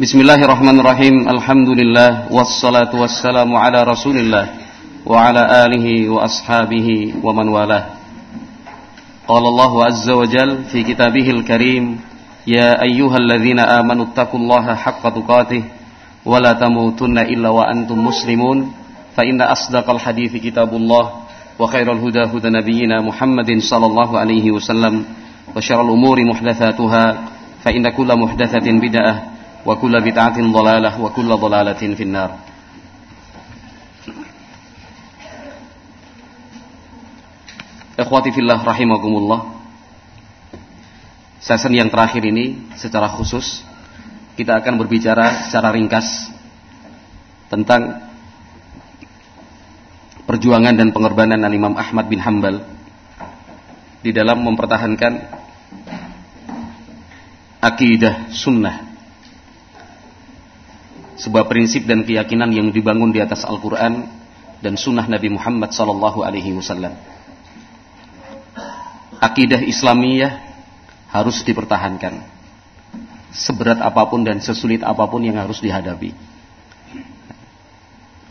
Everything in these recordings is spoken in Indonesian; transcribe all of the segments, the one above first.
بسم الله الرحمن الرحيم الحمد لله والصلاة والسلام على رسول الله وعلى آله وأصحابه ومن والاه قال الله عز وجل في كتابه الكريم يا أيها الذين آمنوا اتقوا الله حق تقاته ولا تموتن إلا وأنتم مسلمون فإن أصدق الحديث كتاب الله وخير الهدى هدى نبينا محمد صلى الله عليه وسلم وشر الأمور محدثاتها فإن كل محدثة بدعة kulla bid'atin dhalalah wa kulla dhalalatin finnar. Ikhwati fillah rahimakumullah. Sesi yang terakhir ini secara khusus kita akan berbicara secara ringkas tentang perjuangan dan pengorbanan Al-Imam Ahmad bin Hambal di dalam mempertahankan akidah sunnah sebuah prinsip dan keyakinan yang dibangun di atas Al-Quran dan Sunnah Nabi Muhammad Sallallahu Alaihi Wasallam. Akidah Islamiyah harus dipertahankan, seberat apa pun dan sesulit apa pun yang harus dihadapi.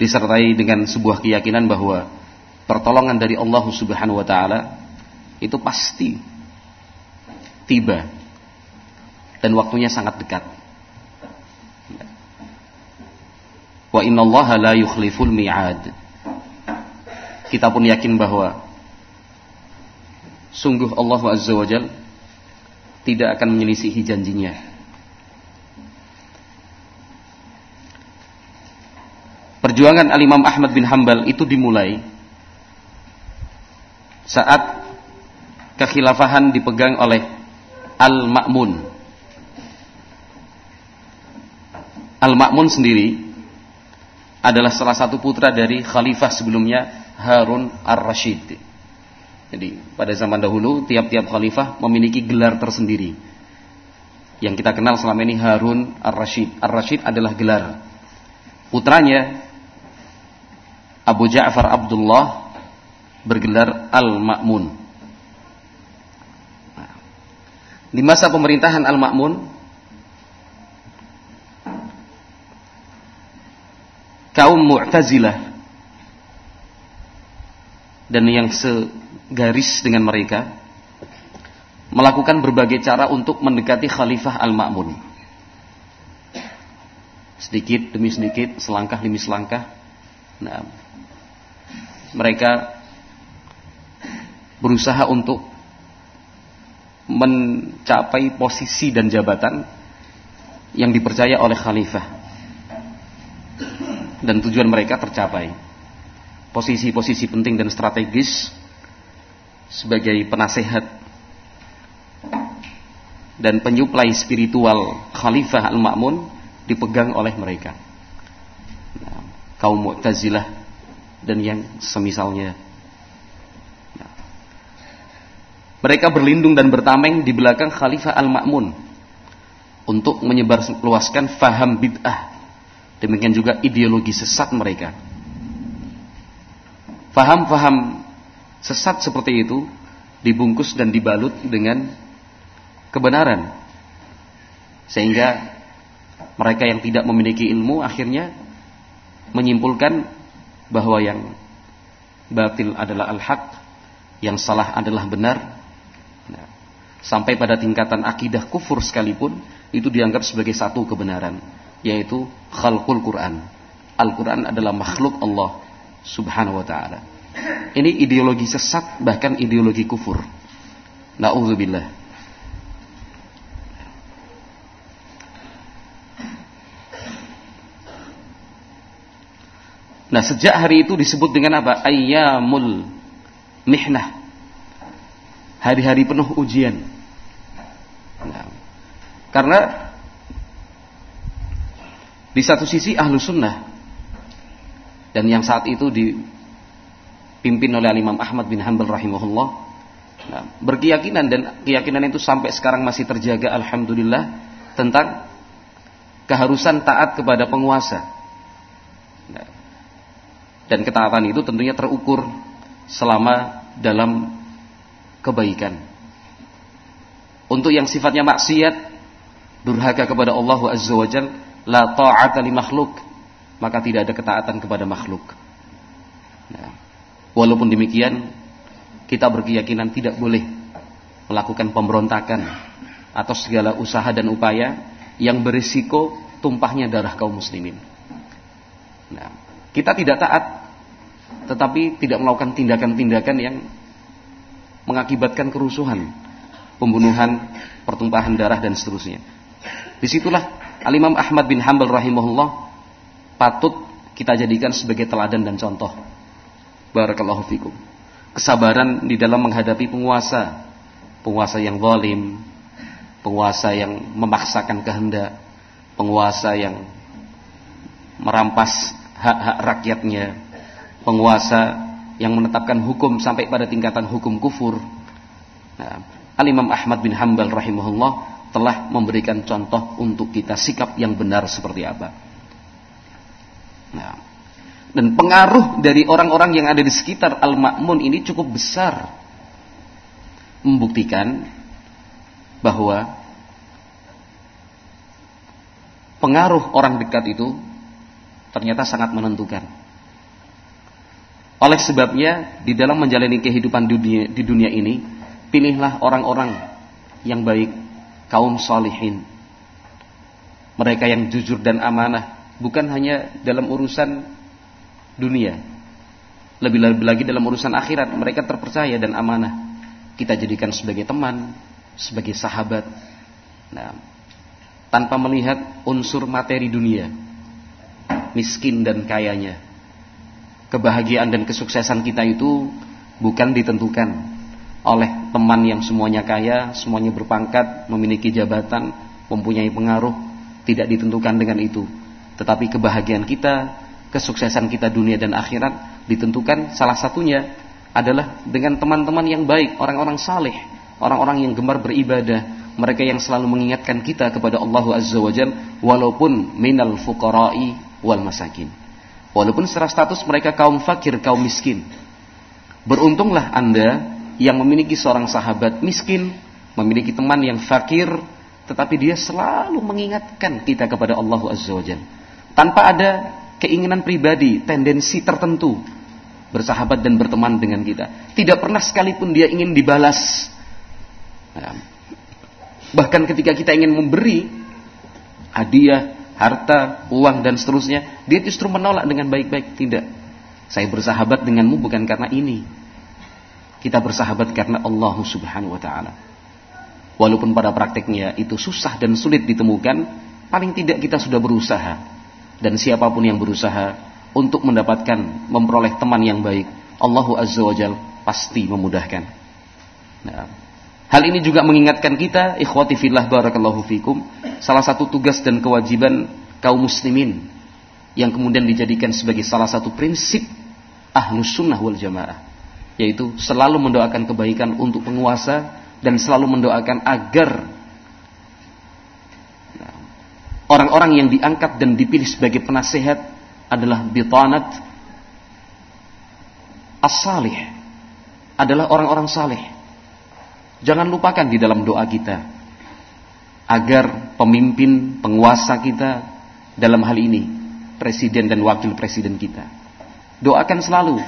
Disertai dengan sebuah keyakinan bahwa pertolongan dari Allah Subhanahu Wa Taala itu pasti tiba dan waktunya sangat dekat. Wa innallaha la yukhliful mi'ad. Kita pun yakin bahwa sungguh Allah Azza wa Jal tidak akan menyelisihi janjinya. Perjuangan Al-Imam Ahmad bin Hambal itu dimulai saat kekhilafahan dipegang oleh Al-Ma'mun. Al-Ma'mun sendiri adalah salah satu putra dari khalifah sebelumnya Harun Ar-Rashid. Jadi pada zaman dahulu tiap-tiap khalifah memiliki gelar tersendiri. Yang kita kenal selama ini Harun Ar-Rashid. Ar-Rashid adalah gelar. Putranya Abu Ja'far Abdullah bergelar Al-Ma'mun. Di masa pemerintahan Al-Ma'mun kaum Mu'tazilah dan yang segaris dengan mereka melakukan berbagai cara untuk mendekati Khalifah Al-Ma'mun. Sedikit demi sedikit, selangkah demi selangkah. Nah, mereka berusaha untuk mencapai posisi dan jabatan yang dipercaya oleh khalifah dan tujuan mereka tercapai. Posisi-posisi penting dan strategis sebagai penasehat dan penyuplai spiritual Khalifah Al-Ma'mun dipegang oleh mereka. Nah, kaum Mu'tazilah dan yang semisalnya. Nah, mereka berlindung dan bertameng di belakang Khalifah Al-Ma'mun untuk menyebarluaskan faham bid'ah Demikian juga ideologi sesat mereka. Faham-faham sesat seperti itu dibungkus dan dibalut dengan kebenaran. Sehingga mereka yang tidak memiliki ilmu akhirnya menyimpulkan bahwa yang batil adalah al-haq, yang salah adalah benar. Nah, sampai pada tingkatan akidah kufur sekalipun itu dianggap sebagai satu kebenaran yaitu khalqul Quran. Al-Quran adalah makhluk Allah subhanahu wa ta'ala. Ini ideologi sesat, bahkan ideologi kufur. Na'udzubillah. Nah sejak hari itu disebut dengan apa? Ayyamul mihnah. Hari-hari penuh ujian. Nah, karena di satu sisi ahlu sunnah. Dan yang saat itu dipimpin oleh Imam Ahmad bin Hanbal rahimahullah. Nah, berkeyakinan dan keyakinan itu sampai sekarang masih terjaga alhamdulillah tentang keharusan taat kepada penguasa. Nah, dan ketaatan itu tentunya terukur selama dalam kebaikan. Untuk yang sifatnya maksiat durhaka kepada Allah Azza wa Jalla la ta'ata li makhluk, maka tidak ada ketaatan kepada makhluk. Nah, walaupun demikian, kita berkeyakinan tidak boleh melakukan pemberontakan atau segala usaha dan upaya yang berisiko tumpahnya darah kaum muslimin. Nah, kita tidak taat tetapi tidak melakukan tindakan-tindakan yang mengakibatkan kerusuhan, pembunuhan, pertumpahan darah dan seterusnya. Di situlah Al-Imam Ahmad bin Hanbal rahimahullah patut kita jadikan sebagai teladan dan contoh. Barakallahu fikum. Kesabaran di dalam menghadapi penguasa, penguasa yang zalim, penguasa yang memaksakan kehendak, penguasa yang merampas hak-hak rakyatnya, penguasa yang menetapkan hukum sampai pada tingkatan hukum kufur. Nah, Al-Imam Ahmad bin Hambal rahimahullah telah memberikan contoh untuk kita sikap yang benar seperti apa. Nah, dan pengaruh dari orang-orang yang ada di sekitar Al-Ma'mun ini cukup besar. Membuktikan bahwa pengaruh orang dekat itu ternyata sangat menentukan. Oleh sebabnya, di dalam menjalani kehidupan dunia, di dunia ini, pilihlah orang-orang yang baik, kaum salihin. Mereka yang jujur dan amanah, bukan hanya dalam urusan dunia. Lebih-lebih lagi dalam urusan akhirat, mereka terpercaya dan amanah. Kita jadikan sebagai teman, sebagai sahabat. Nah, tanpa melihat unsur materi dunia, miskin dan kayanya kebahagiaan dan kesuksesan kita itu bukan ditentukan oleh teman yang semuanya kaya, semuanya berpangkat, memiliki jabatan, mempunyai pengaruh, tidak ditentukan dengan itu. Tetapi kebahagiaan kita, kesuksesan kita dunia dan akhirat ditentukan salah satunya adalah dengan teman-teman yang baik, orang-orang saleh, orang-orang yang gemar beribadah, mereka yang selalu mengingatkan kita kepada Allah Azza wa Jal, walaupun minal fuqara'i wal masakin. Walaupun secara status mereka kaum fakir, kaum miskin. Beruntunglah Anda yang memiliki seorang sahabat miskin, memiliki teman yang fakir, tetapi dia selalu mengingatkan kita kepada Allah Azza wa Tanpa ada keinginan pribadi, tendensi tertentu bersahabat dan berteman dengan kita. Tidak pernah sekalipun dia ingin dibalas. Nah, bahkan ketika kita ingin memberi hadiah, harta, uang dan seterusnya, dia justru menolak dengan baik-baik. Tidak. Saya bersahabat denganmu bukan karena ini. Kita bersahabat karena Allah Subhanahu wa taala. Walaupun pada prakteknya itu susah dan sulit ditemukan, paling tidak kita sudah berusaha. Dan siapa pun yang berusaha untuk mendapatkan memperoleh teman yang baik, Allah Azza wa Jal pasti memudahkan. Nah, Hal ini juga mengingatkan kita, ikhwati fillah barakallahu fikum, salah satu tugas dan kewajiban kaum muslimin yang kemudian dijadikan sebagai salah satu prinsip ahlus sunnah wal jamaah, yaitu selalu mendoakan kebaikan untuk penguasa dan selalu mendoakan agar orang-orang yang diangkat dan dipilih sebagai penasehat adalah bitanat as-salih, adalah orang-orang saleh Jangan lupakan di dalam doa kita agar pemimpin, penguasa kita dalam hal ini presiden dan wakil presiden kita. Doakan selalu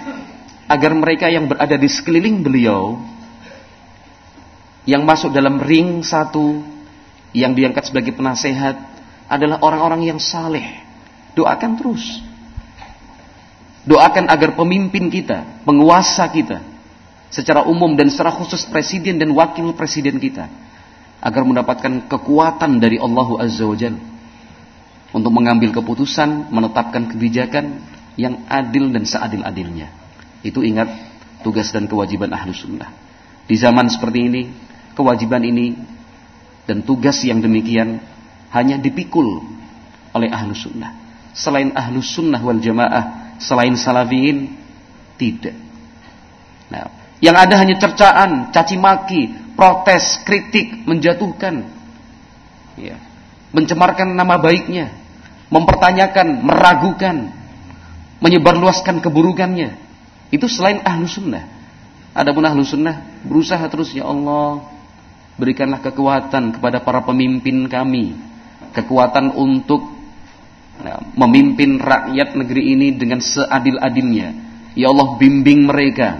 agar mereka yang berada di sekeliling beliau yang masuk dalam ring satu yang diangkat sebagai penasehat adalah orang-orang yang saleh. Doakan terus. Doakan agar pemimpin kita, penguasa kita secara umum dan secara khusus presiden dan wakil presiden kita agar mendapatkan kekuatan dari Allah Azza wa Jalla untuk mengambil keputusan, menetapkan kebijakan yang adil dan seadil-adilnya. Itu ingat tugas dan kewajiban ahlu sunnah. Di zaman seperti ini, kewajiban ini dan tugas yang demikian hanya dipikul oleh ahlu sunnah. Selain ahlu sunnah wal jamaah, selain salafiyin, tidak. Nah, yang ada hanya cercaan, caci maki, protes, kritik, menjatuhkan. Ya. Mencemarkan nama baiknya, mempertanyakan, meragukan, menyebarluaskan keburukannya. Itu selain ahlu sunnah. Adapun ahlu sunnah berusaha terus ya Allah berikanlah kekuatan kepada para pemimpin kami, kekuatan untuk nah, memimpin rakyat negeri ini dengan seadil-adilnya. Ya Allah bimbing mereka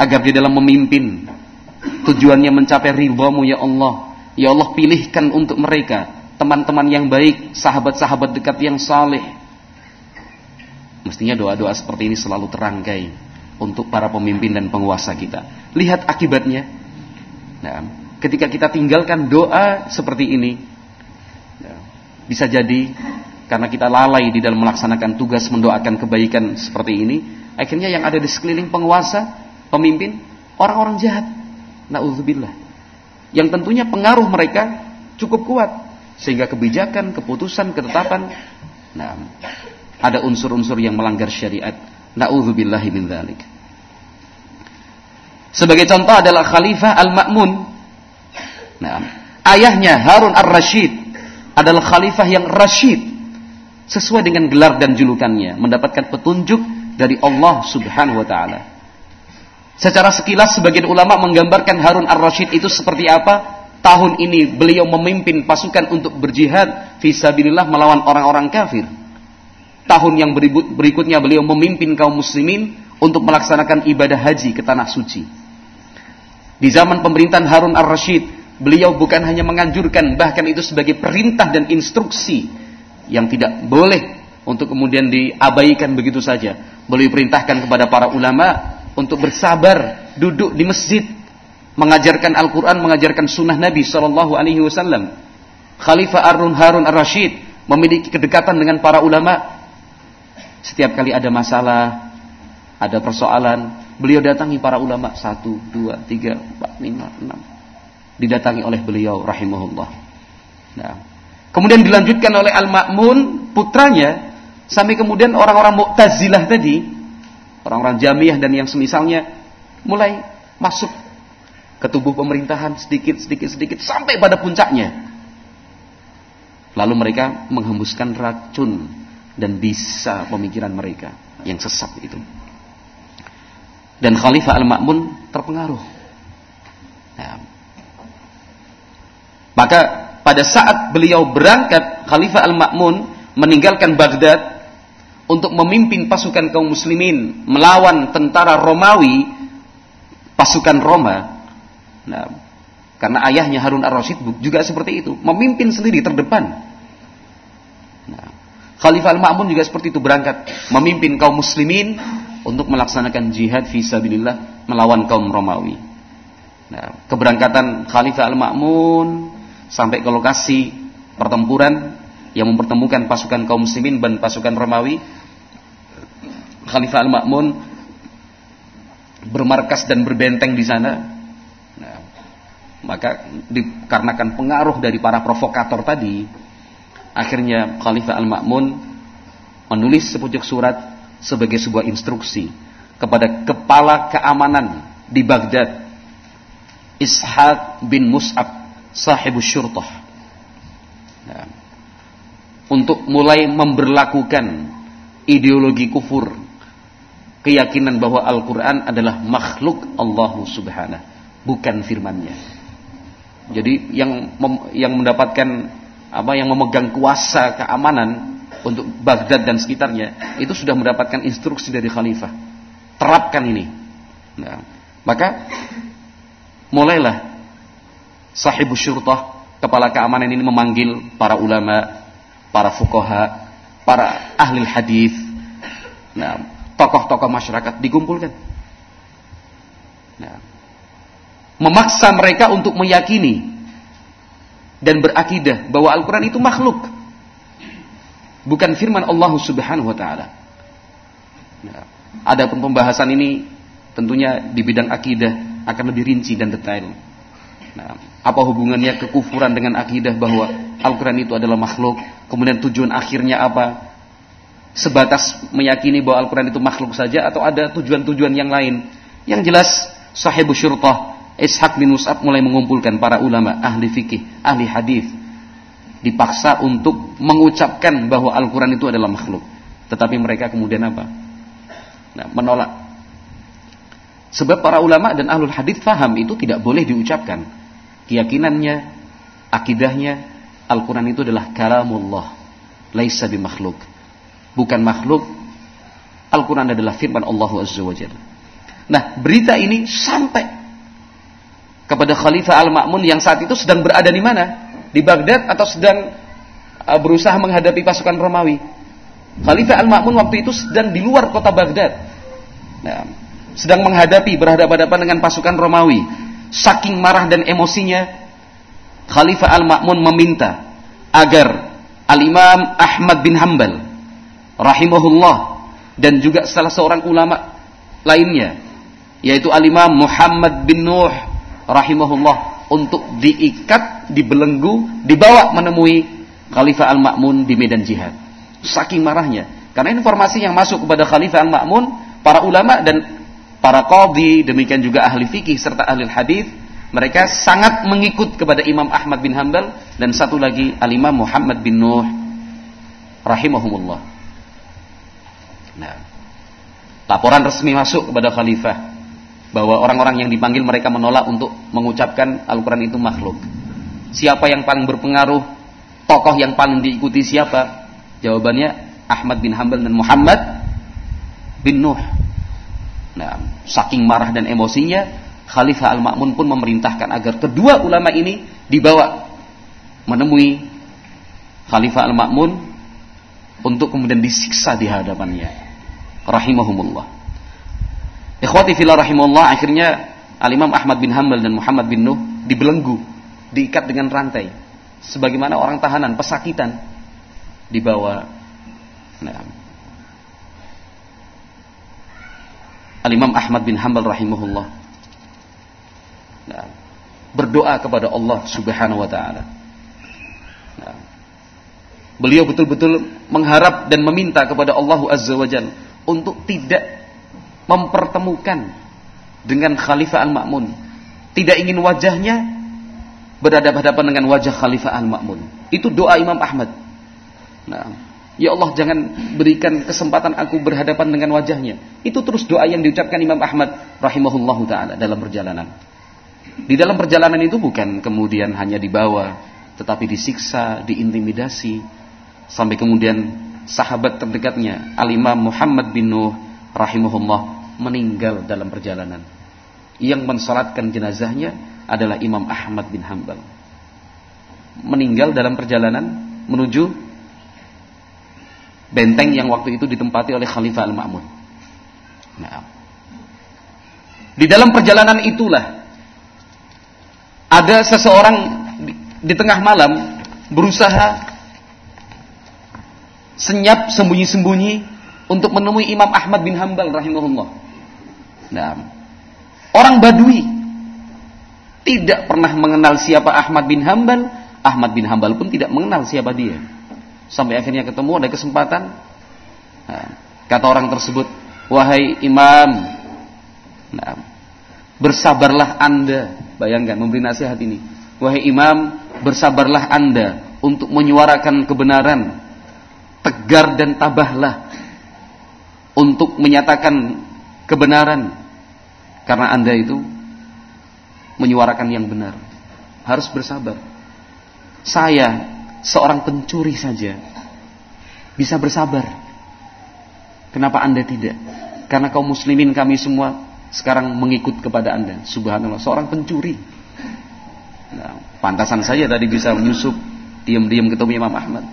agar di dalam memimpin tujuannya mencapai ridhamu ya Allah. Ya Allah pilihkan untuk mereka teman-teman yang baik, sahabat-sahabat dekat yang saleh. Mestinya doa-doa seperti ini selalu terangkai untuk para pemimpin dan penguasa kita. Lihat akibatnya. Nah, ketika kita tinggalkan doa seperti ini, bisa jadi karena kita lalai di dalam melaksanakan tugas mendoakan kebaikan seperti ini, akhirnya yang ada di sekeliling penguasa, pemimpin, orang-orang jahat. Nauzubillah. Yang tentunya pengaruh mereka cukup kuat sehingga kebijakan, keputusan, ketetapan nah ada unsur-unsur yang melanggar syariat. Nauzubillahi min dzalik. Sebagai contoh adalah Khalifah Al-Ma'mun. Nah, ayahnya Harun Ar-Rasyid adalah khalifah yang rasyid sesuai dengan gelar dan julukannya mendapatkan petunjuk dari Allah Subhanahu wa taala. Secara sekilas sebagian ulama menggambarkan Harun Ar-Rasyid itu seperti apa? Tahun ini beliau memimpin pasukan untuk berjihad fisabilillah melawan orang-orang kafir. Tahun yang berikutnya beliau memimpin kaum muslimin untuk melaksanakan ibadah haji ke tanah suci. Di zaman pemerintahan Harun Ar-Rasyid, Beliau bukan hanya menganjurkan, bahkan itu sebagai perintah dan instruksi yang tidak boleh untuk kemudian diabaikan begitu saja. Beliau perintahkan kepada para ulama untuk bersabar, duduk di masjid, mengajarkan Al-Quran, mengajarkan sunnah Nabi Shallallahu Alaihi Wasallam. Khalifah Arun Harun Ar-Rashid memiliki kedekatan dengan para ulama. Setiap kali ada masalah, ada persoalan, beliau datangi para ulama. Satu, dua, tiga, empat, lima, enam, didatangi oleh beliau rahimahullah. Nah, kemudian dilanjutkan oleh Al-Ma'mun putranya. Sampai kemudian orang-orang Mu'tazilah tadi, orang-orang Jamiah dan yang semisalnya mulai masuk ke tubuh pemerintahan sedikit sedikit sedikit sampai pada puncaknya. Lalu mereka menghembuskan racun dan bisa pemikiran mereka yang sesat itu. Dan Khalifah Al-Ma'mun terpengaruh. Nah, maka pada saat beliau berangkat Khalifah Al-Ma'mun meninggalkan Baghdad untuk memimpin pasukan kaum muslimin melawan tentara Romawi pasukan Roma. Nah, karena ayahnya Harun Ar-Rasyid juga seperti itu, memimpin sendiri terdepan. Khalifah Al-Ma'mun juga seperti itu berangkat memimpin kaum muslimin untuk melaksanakan jihad fisabilillah melawan kaum Romawi. Nah, keberangkatan Khalifah Al-Ma'mun sampai ke lokasi pertempuran yang mempertemukan pasukan kaum muslimin dan pasukan Romawi. Khalifah Al-Ma'mun bermarkas dan berbenteng di sana. Nah, maka dikarenakan pengaruh dari para provokator tadi, akhirnya Khalifah Al-Ma'mun menulis sepucuk surat sebagai sebuah instruksi kepada kepala keamanan di Baghdad Ishaq bin Mus'ab sahibu syurtah. Ya. Untuk mulai memberlakukan ideologi kufur, keyakinan bahwa Al-Quran adalah makhluk Allah Subhanahu, bukan firmannya. Jadi yang yang mendapatkan apa yang memegang kuasa keamanan untuk Baghdad dan sekitarnya itu sudah mendapatkan instruksi dari khalifah. Terapkan ini. Nah, maka mulailah sahibu syurtah, kepala keamanan ini memanggil para ulama, para fukoha, para ahli hadis, nah, tokoh-tokoh masyarakat dikumpulkan. Nah, memaksa mereka untuk meyakini dan berakidah bahwa Al-Quran itu makhluk, bukan firman Allah Subhanahu wa Ta'ala. Nah, ada pembahasan ini tentunya di bidang akidah akan lebih rinci dan detail. Nah, apa hubungannya kekufuran dengan akidah bahwa Al-Quran itu adalah makhluk? Kemudian tujuan akhirnya apa? Sebatas meyakini bahwa Al-Quran itu makhluk saja atau ada tujuan-tujuan yang lain? Yang jelas, sahibu syurtah Ishaq bin Mus'ab mulai mengumpulkan para ulama, ahli fikih, ahli hadis, dipaksa untuk mengucapkan bahwa Al-Quran itu adalah makhluk. Tetapi mereka kemudian apa? Nah, menolak. Sebab para ulama dan ahlul hadis faham itu tidak boleh diucapkan keyakinannya, akidahnya, Al-Quran itu adalah kalamullah. laisa bimakhluk. Bukan makhluk. Al-Quran adalah firman Allah Azza wa Jalla. Nah, berita ini sampai kepada Khalifah Al-Ma'mun yang saat itu sedang berada di mana? Di Baghdad atau sedang uh, berusaha menghadapi pasukan Romawi? Khalifah Al-Ma'mun waktu itu sedang di luar kota Baghdad. Nah, sedang menghadapi berhadapan-hadapan dengan pasukan Romawi. Saking marah dan emosinya, Khalifah Al-Ma'mun meminta agar Al-Imam Ahmad bin Hambal rahimahullah dan juga salah seorang ulama lainnya yaitu Al-Imam Muhammad bin Nuh rahimahullah untuk diikat, dibelenggu, dibawa menemui Khalifah Al-Ma'mun di medan jihad. Saking marahnya. Karena informasi yang masuk kepada Khalifah Al-Ma'mun, para ulama dan para qadhi, demikian juga ahli fikih serta ahli hadis mereka sangat mengikut kepada Imam Ahmad bin Hanbal dan satu lagi Al-Imam Muhammad bin Nuh rahimahumullah. Nah, laporan resmi masuk kepada khalifah bahwa orang-orang yang dipanggil mereka menolak untuk mengucapkan Al-Qur'an itu makhluk. Siapa yang paling berpengaruh? Tokoh yang paling diikuti siapa? Jawabannya Ahmad bin Hanbal dan Muhammad bin Nuh. Nah, saking marah dan emosinya, Khalifah Al-Ma'mun pun memerintahkan agar kedua ulama ini dibawa menemui Khalifah Al-Ma'mun untuk kemudian disiksa di hadapannya. Rahimahumullah. Ikhwati fillah rahimahullah akhirnya Al-Imam Ahmad bin Hanbal dan Muhammad bin Nuh dibelenggu, diikat dengan rantai. Sebagaimana orang tahanan, pesakitan dibawa nah, Al-Imam Ahmad bin Hanbal rahimahullah Nah, berdoa kepada Allah Subhanahu wa taala. Nah, beliau betul-betul mengharap dan meminta kepada Allah Azza wa Jalla untuk tidak mempertemukan dengan Khalifah Al-Ma'mun. Tidak ingin wajahnya berhadapan-hadapan dengan wajah Khalifah Al-Ma'mun. Itu doa Imam Ahmad. Nah, ya Allah jangan berikan kesempatan aku berhadapan dengan wajahnya. Itu terus doa yang diucapkan Imam Ahmad rahimahullahu taala dalam perjalanan. Di dalam perjalanan itu bukan kemudian hanya dibawa, tetapi disiksa, diintimidasi, sampai kemudian sahabat terdekatnya, Al-Imam Muhammad bin Nuh rahimahullah meninggal dalam perjalanan. Yang mensolatkan jenazahnya adalah Imam Ahmad bin Hambal. Meninggal dalam perjalanan menuju benteng yang waktu itu ditempati oleh Khalifah Al-Ma'mun. Nah, di dalam perjalanan itulah ada seseorang di, di tengah malam berusaha senyap sembunyi-sembunyi untuk menemui Imam Ahmad bin Hambal rahimahullah. Nah, orang Badui tidak pernah mengenal siapa Ahmad bin Hambal, Ahmad bin Hambal pun tidak mengenal siapa dia. Sampai akhirnya ketemu ada kesempatan. Nah, kata orang tersebut, wahai Imam, nah, bersabarlah anda Bayangkan memberi nasihat ini. Wahai imam, bersabarlah anda untuk menyuarakan kebenaran. Tegar dan tabahlah untuk menyatakan kebenaran. Karena anda itu menyuarakan yang benar. Harus bersabar. Saya seorang pencuri saja bisa bersabar. Kenapa anda tidak? Karena kaum muslimin kami semua sekarang mengikut kepada anda. Subhanallah, seorang pencuri. Nah, pantasan saja tadi bisa menyusup, diam-diam ketemu Imam Ahmad.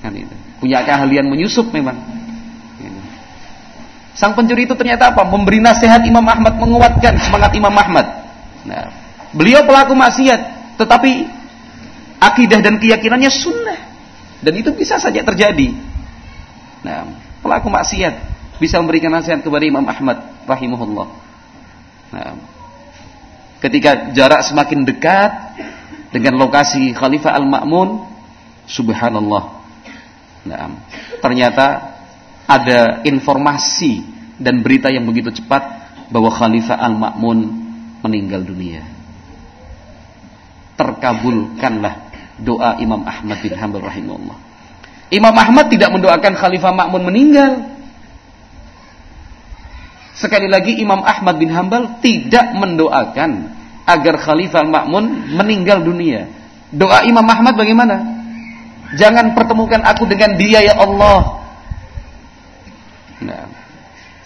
Kan itu. Punya keahlian menyusup memang. Sang pencuri itu ternyata apa? Memberi nasihat Imam Ahmad, menguatkan semangat Imam Ahmad. Nah, beliau pelaku maksiat, tetapi akidah dan keyakinannya sunnah. Dan itu bisa saja terjadi. Nah, pelaku maksiat bisa memberikan nasihat kepada Imam Ahmad rahimahullah. Nah, ketika jarak semakin dekat dengan lokasi Khalifah Al-Ma'mun, subhanallah. Nah, ternyata ada informasi dan berita yang begitu cepat bahwa Khalifah Al-Ma'mun meninggal dunia. Terkabulkanlah doa Imam Ahmad bin Hanbal rahimahullah. Imam Ahmad tidak mendoakan Khalifah Ma'mun meninggal, Sekali lagi Imam Ahmad bin Hambal tidak mendoakan agar Khalifah Ma'mun meninggal dunia. Doa Imam Ahmad bagaimana? Jangan pertemukan aku dengan dia ya Allah.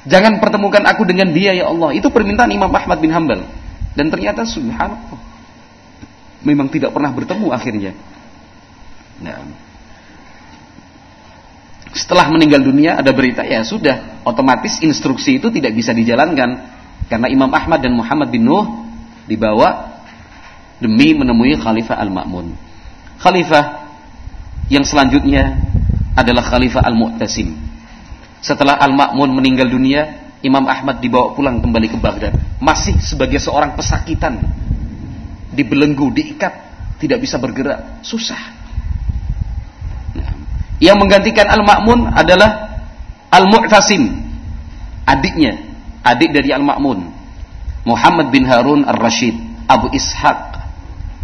Jangan pertemukan aku dengan dia ya Allah. Itu permintaan Imam Ahmad bin Hambal. Dan ternyata subhanallah memang tidak pernah bertemu akhirnya. Nah, setelah meninggal dunia ada berita ya sudah otomatis instruksi itu tidak bisa dijalankan karena Imam Ahmad dan Muhammad bin Nuh dibawa demi menemui Khalifah Al-Ma'mun. Khalifah yang selanjutnya adalah Khalifah Al-Mu'tasim. Setelah Al-Ma'mun meninggal dunia, Imam Ahmad dibawa pulang kembali ke Baghdad. Masih sebagai seorang pesakitan. Dibelenggu, diikat, tidak bisa bergerak, susah. Yang menggantikan Al-Ma'mun adalah Al-Mu'tasim. Adiknya, adik dari Al-Ma'mun. Muhammad bin Harun Ar-Rashid, Abu Ishaq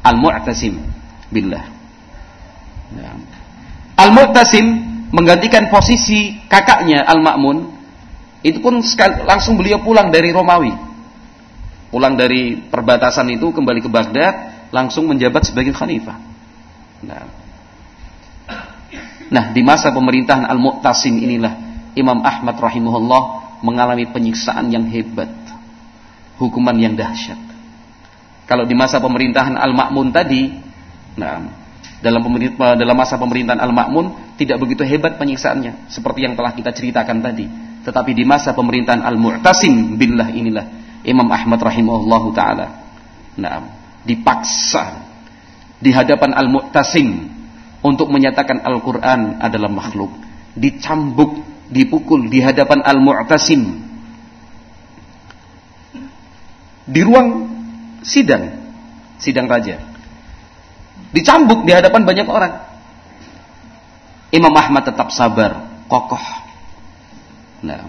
Al-Mu'tasim billah. Ya. Al-Mu'tasim menggantikan posisi kakaknya Al-Ma'mun. Itu pun langsung beliau pulang dari Romawi. Pulang dari perbatasan itu kembali ke Baghdad, langsung menjabat sebagai khalifah. Nah, Nah, di masa pemerintahan Al-Mu'tasim inilah Imam Ahmad rahimahullah mengalami penyiksaan yang hebat. Hukuman yang dahsyat. Kalau di masa pemerintahan Al-Ma'mun tadi, nah, dalam dalam masa pemerintahan Al-Ma'mun tidak begitu hebat penyiksaannya seperti yang telah kita ceritakan tadi. Tetapi di masa pemerintahan Al-Mu'tasim billah inilah Imam Ahmad rahimahullah taala nah, dipaksa di hadapan Al-Mu'tasim untuk menyatakan Al-Quran adalah makhluk. Dicambuk, dipukul di hadapan Al-Mu'tasim. Di ruang sidang, sidang raja. Dicambuk di hadapan banyak orang. Imam Ahmad tetap sabar, kokoh. Nah,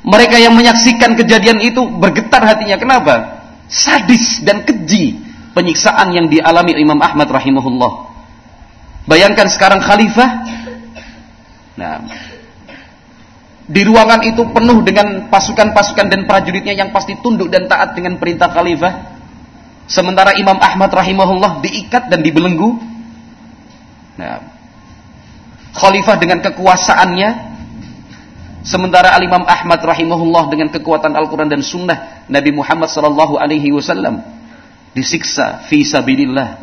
mereka yang menyaksikan kejadian itu bergetar hatinya. Kenapa? Sadis dan keji penyiksaan yang dialami Imam Ahmad rahimahullah Bayangkan sekarang khalifah. Nah, di ruangan itu penuh dengan pasukan-pasukan dan prajuritnya yang pasti tunduk dan taat dengan perintah khalifah. Sementara Imam Ahmad rahimahullah diikat dan dibelenggu. Nah, khalifah dengan kekuasaannya Sementara Al Imam Ahmad rahimahullah dengan kekuatan Al-Quran dan Sunnah Nabi Muhammad sallallahu alaihi wasallam disiksa fi sabilillah.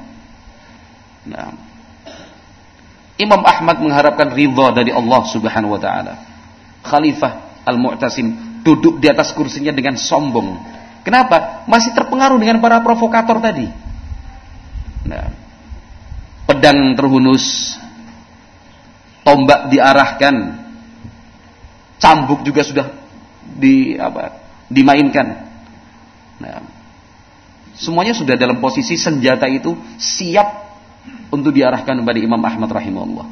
Nah, Imam Ahmad mengharapkan ridha dari Allah Subhanahu wa taala. Khalifah Al-Mu'tasim duduk di atas kursinya dengan sombong. Kenapa? Masih terpengaruh dengan para provokator tadi. Nah, pedang terhunus, tombak diarahkan, cambuk juga sudah di apa? dimainkan. Nah, semuanya sudah dalam posisi senjata itu siap untuk diarahkan kepada Imam Ahmad rahimahullah.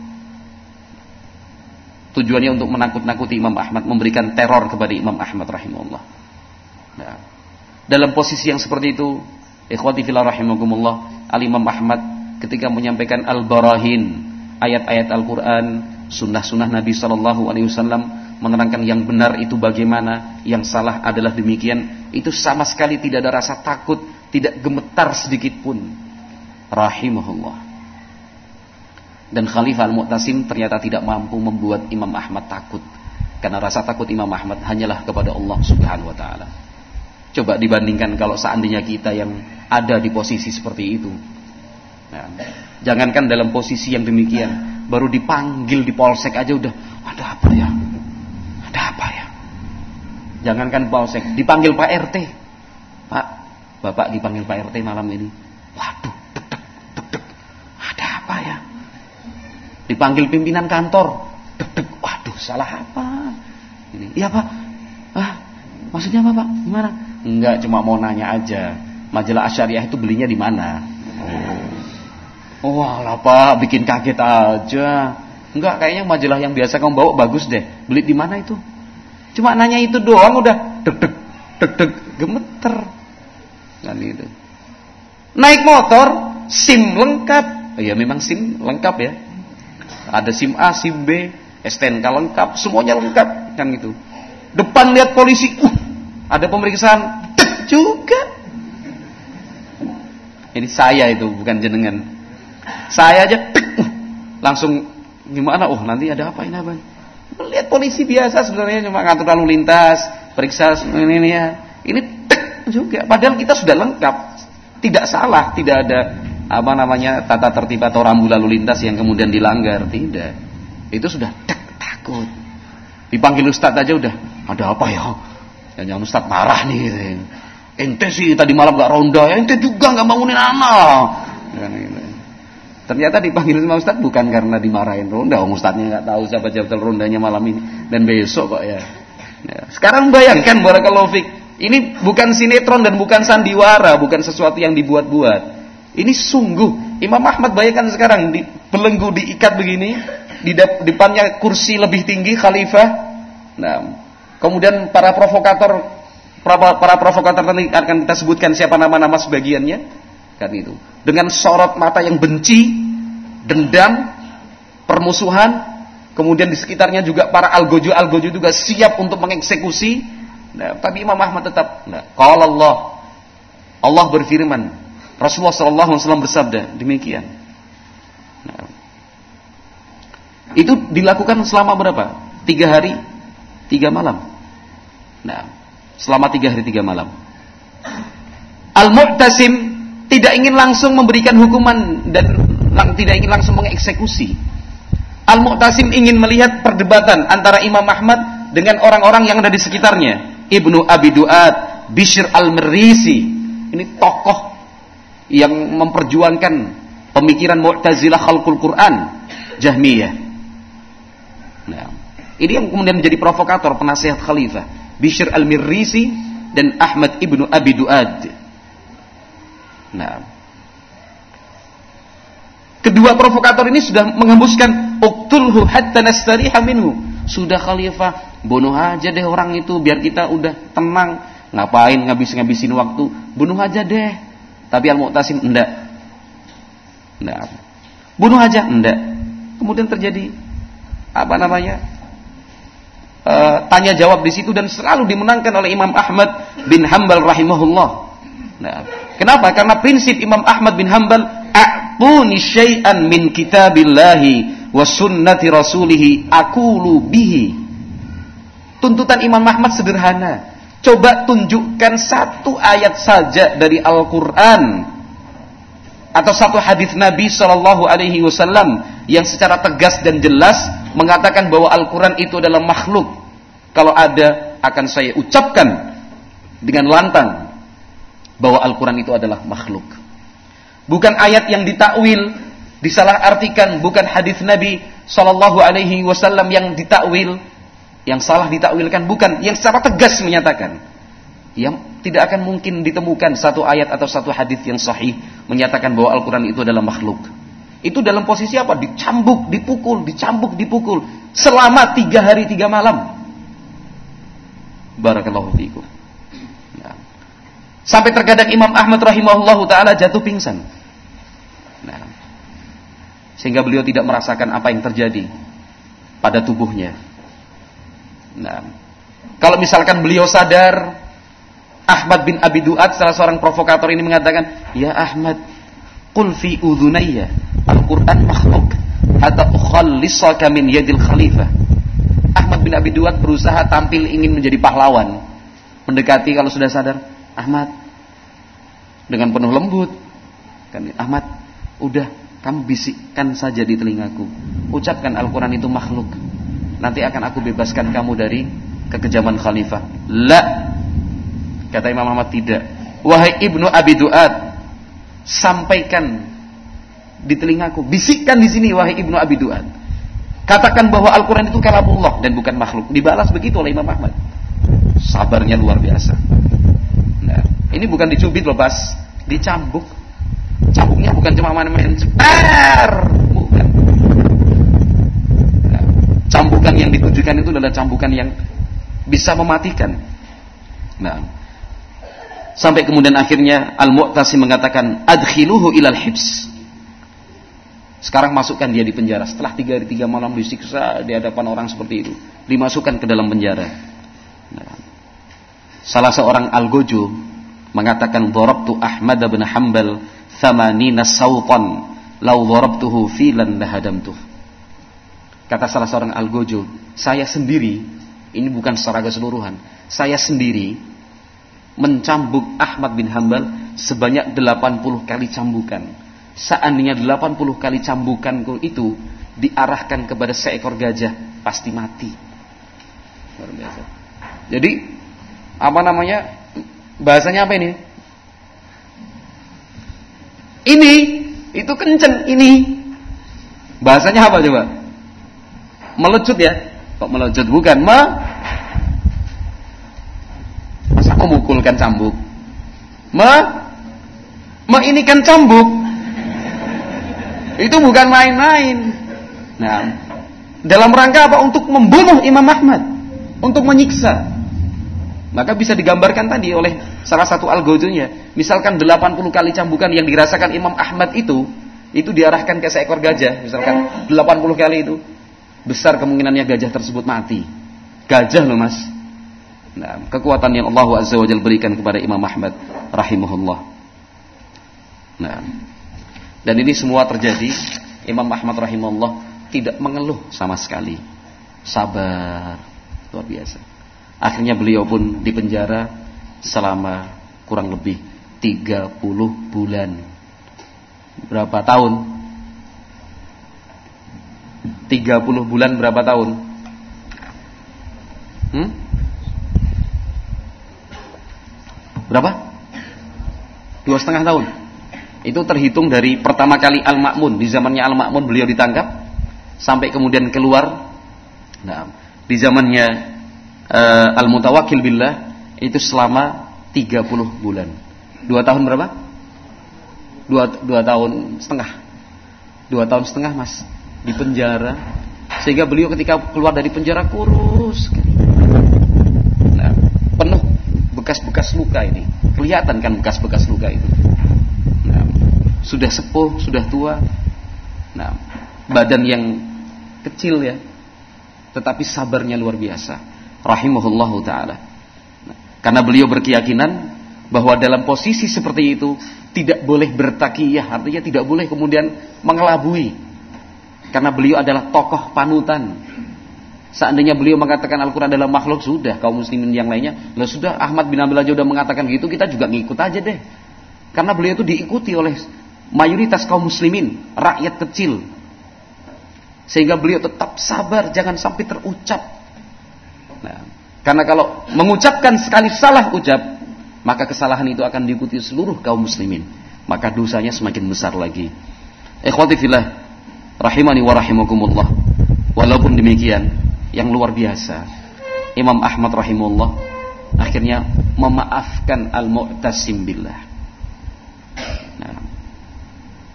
Tujuannya untuk menakut-nakuti Imam Ahmad, memberikan teror kepada Imam Ahmad rahimahullah. Nah, dalam posisi yang seperti itu, ikhwati fillah rahimakumullah, Al Imam Ahmad ketika menyampaikan al-barahin, ayat-ayat Al-Qur'an, sunnah-sunnah Nabi sallallahu alaihi wasallam menerangkan yang benar itu bagaimana, yang salah adalah demikian, itu sama sekali tidak ada rasa takut, tidak gemetar sedikit pun. Rahimahullah. Dan Khalifah Al-Mu'tasim ternyata tidak mampu membuat Imam Ahmad takut. Karena rasa takut Imam Ahmad hanyalah kepada Allah Subhanahu wa taala. Coba dibandingkan kalau seandainya kita yang ada di posisi seperti itu. Nah, jangankan dalam posisi yang demikian, baru dipanggil di polsek aja udah ada apa ya? Ada apa ya? Jangankan polsek, dipanggil Pak RT. Pak, Bapak dipanggil Pak RT malam ini. Waduh, Dipanggil pimpinan kantor. Dek, dek, waduh salah apa? Ini, iya pak. Ah, maksudnya apa pak? Gimana? Enggak, cuma mau nanya aja. Majalah Asyariah itu belinya di mana? Oh, walah pak, bikin kaget aja. Enggak, kayaknya majalah yang biasa kamu bawa bagus deh. Beli di mana itu? Cuma nanya itu doang udah deg deg deg deg gemeter. Kan itu. Naik motor, SIM lengkap. Oh, ya memang SIM lengkap ya. Ada SIM A, SIM B, STNK lengkap, semuanya lengkap kan gitu. Depan lihat polisi, uh, ada pemeriksaan juga. Ini saya itu bukan jenengan. Saya aja langsung gimana? Oh nanti ada apa ini abang? Melihat polisi biasa sebenarnya cuma ngatur lalu lintas, periksa ini, ini ya. Ini juga. Padahal kita sudah lengkap, tidak salah, tidak ada apa namanya tata tertib atau rambu lalu lintas yang kemudian dilanggar, tidak. Itu sudah tek takut. Dipanggil ustadz aja udah, ada apa ya? Jangan ustadz marah nih. Gitu. Ente sih tadi malam gak ronda, ya ente juga gak bangunin anak. Gitu. Ternyata dipanggil sama Ustadz bukan karena dimarahin ronda. Oh, Ustadznya nggak tahu siapa jadwal rondanya malam ini dan besok kok ya. ya. Sekarang bayangkan barakallahu fik. Ini bukan sinetron dan bukan sandiwara, bukan sesuatu yang dibuat-buat. Ini sungguh Imam Ahmad bayangkan sekarang di belenggu diikat begini, di depannya kursi lebih tinggi khalifah. Nah, kemudian para provokator para, provokator nanti akan kita sebutkan siapa nama-nama sebagiannya. Kan itu. Dengan sorot mata yang benci dendam permusuhan kemudian di sekitarnya juga para algojo algojo juga siap untuk mengeksekusi. Nah, tapi Imam Ahmad tetap nah, kalau Allah Allah berfirman Rasulullah SAW bersabda demikian. Nah, itu dilakukan selama berapa? Tiga hari tiga malam nah selama tiga hari tiga malam Al-Mu'tasim tidak ingin langsung memberikan hukuman dan tidak ingin langsung mengeksekusi. Al-Mu'tasim ingin melihat perdebatan antara Imam Ahmad dengan orang-orang yang ada di sekitarnya. Ibnu Abi Duat, Bishr Al-Merisi. Ini tokoh yang memperjuangkan pemikiran Mu'tazilah Khalqul Quran, Jahmiyah. Nah, ini yang kemudian menjadi provokator penasihat khalifah. Bishr Al-Mirrisi dan Ahmad Ibnu Abi Duad. Nah, kedua provokator ini sudah menghembuskan uktulhu hatta nastariha minhu. Sudah khalifah, bunuh aja deh orang itu biar kita udah tenang. Ngapain ngabis-ngabisin waktu? Bunuh aja deh. Tapi Al-Mu'tasim enggak. Enggak. Bunuh aja enggak. Kemudian terjadi apa namanya? E, tanya jawab di situ dan selalu dimenangkan oleh Imam Ahmad bin Hambal rahimahullah. Nah, Kenapa? Karena prinsip Imam Ahmad bin Hambal, "A'tuni syai'an min kitabillahi wa sunnati rasulih aqulu bihi." Tuntutan Imam Ahmad sederhana. Coba tunjukkan satu ayat saja dari Al-Qur'an atau satu hadis Nabi Shallallahu alaihi wasallam yang secara tegas dan jelas mengatakan bahwa Al-Qur'an itu adalah makhluk. Kalau ada akan saya ucapkan dengan lantang bahwa Al-Quran itu adalah makhluk. Bukan ayat yang ditakwil, disalahartikan, bukan hadis Nabi Shallallahu Alaihi Wasallam yang ditakwil, yang salah ditakwilkan, bukan yang secara tegas menyatakan. Yang tidak akan mungkin ditemukan satu ayat atau satu hadis yang sahih menyatakan bahwa Al-Quran itu adalah makhluk. Itu dalam posisi apa? Dicambuk, dipukul, dicambuk, dipukul. Selama tiga hari, tiga malam. Barakallahu fiikum. Sampai terkadang Imam Ahmad rahimahullah taala jatuh pingsan. Nah, sehingga beliau tidak merasakan apa yang terjadi pada tubuhnya. Nah, kalau misalkan beliau sadar, Ahmad bin Abi Duat salah seorang provokator ini mengatakan, "Ya Ahmad, qul fi udhunayya Al-Qur'an makhluk hatta ukhallisaka min yadil khalifah." Ahmad bin Abi Duat berusaha tampil ingin menjadi pahlawan. Mendekati kalau sudah sadar, Ahmad dengan penuh lembut kan Ahmad udah kamu bisikkan saja di telingaku ucapkan Al-Quran itu makhluk nanti akan aku bebaskan kamu dari kekejaman khalifah la kata Imam Ahmad tidak wahai ibnu Abi Duat sampaikan di telingaku bisikkan di sini wahai ibnu Abi Duat katakan bahwa Al-Quran itu kalamullah dan bukan makhluk dibalas begitu oleh Imam Ahmad sabarnya luar biasa ini bukan dicubit loh, Bas. Dicambuk. Cambuknya bukan cuma main-main. Bukan. Nah, cambukan yang ditujukan itu adalah cambukan yang bisa mematikan. Nah, sampai kemudian akhirnya Al-Mu'tasim mengatakan adkhiluhu ilal hibs. Sekarang masukkan dia di penjara. Setelah tiga hari tiga malam disiksa di hadapan orang seperti itu, dimasukkan ke dalam penjara. Nah, salah seorang algojo mengatakan darabtu Ahmad bin Hanbal thamanina sautan law darabtuhu filan lahadamtuh Kata salah seorang algojo, saya sendiri, ini bukan secara keseluruhan, saya sendiri mencambuk Ahmad bin Hambal sebanyak 80 kali cambukan. Seandainya 80 kali cambukanku itu diarahkan kepada seekor gajah, pasti mati. Luar biasa. Jadi, apa namanya? Bahasanya apa ini? Ini, itu kenceng, ini. Bahasanya apa coba? Melecut ya? Kok melecut? Bukan, Masa memukulkan cambuk? Me Me ini kan cambuk. Itu bukan main-main. Nah, dalam rangka apa? Untuk membunuh Imam Ahmad, untuk menyiksa. Maka bisa digambarkan tadi oleh salah satu algojonya. Misalkan 80 kali cambukan yang dirasakan Imam Ahmad itu, itu diarahkan ke seekor gajah. Misalkan 80 kali itu. Besar kemungkinannya gajah tersebut mati. Gajah loh mas. Nah, kekuatan yang Allah Azza wa berikan kepada Imam Ahmad rahimahullah. Nah, dan ini semua terjadi Imam Ahmad rahimahullah tidak mengeluh sama sekali. Sabar, luar biasa. Akhirnya beliau pun dipenjara selama kurang lebih 30 bulan. Berapa tahun? 30 bulan berapa tahun? Hmm? Berapa? Dua setengah tahun. Itu terhitung dari pertama kali Al-Ma'mun. Di zamannya Al-Ma'mun beliau ditangkap. Sampai kemudian keluar. Nah, di zamannya uh, al-mutawakil billah itu selama 30 bulan. Dua tahun berapa? Dua, dua tahun setengah. Dua tahun setengah mas di penjara sehingga beliau ketika keluar dari penjara kurus bekas-bekas luka ini. Kelihatan kan bekas-bekas luka itu. Nah, sudah sepuh sudah tua. Nah badan yang kecil ya. Tetapi sabarnya luar biasa. Rahimahullahu taala. Karena beliau berkeyakinan bahwa dalam posisi seperti itu tidak boleh bertakiyah, artinya tidak boleh kemudian mengelabui. Karena beliau adalah tokoh panutan. Seandainya beliau mengatakan Al-Quran adalah makhluk, sudah kaum muslimin yang lainnya. Lah sudah Ahmad bin Abil aja sudah mengatakan gitu, kita juga ngikut aja deh. Karena beliau itu diikuti oleh mayoritas kaum muslimin, rakyat kecil. Sehingga beliau tetap sabar, jangan sampai terucap Nah, karena kalau mengucapkan sekali salah ucap, maka kesalahan itu akan diikuti seluruh kaum muslimin. Maka dosanya semakin besar lagi. Ikhwati fillah, rahimani wa rahimakumullah. Walaupun demikian, yang luar biasa, Imam Ahmad rahimullah akhirnya memaafkan al-mu'tasim billah. Nah,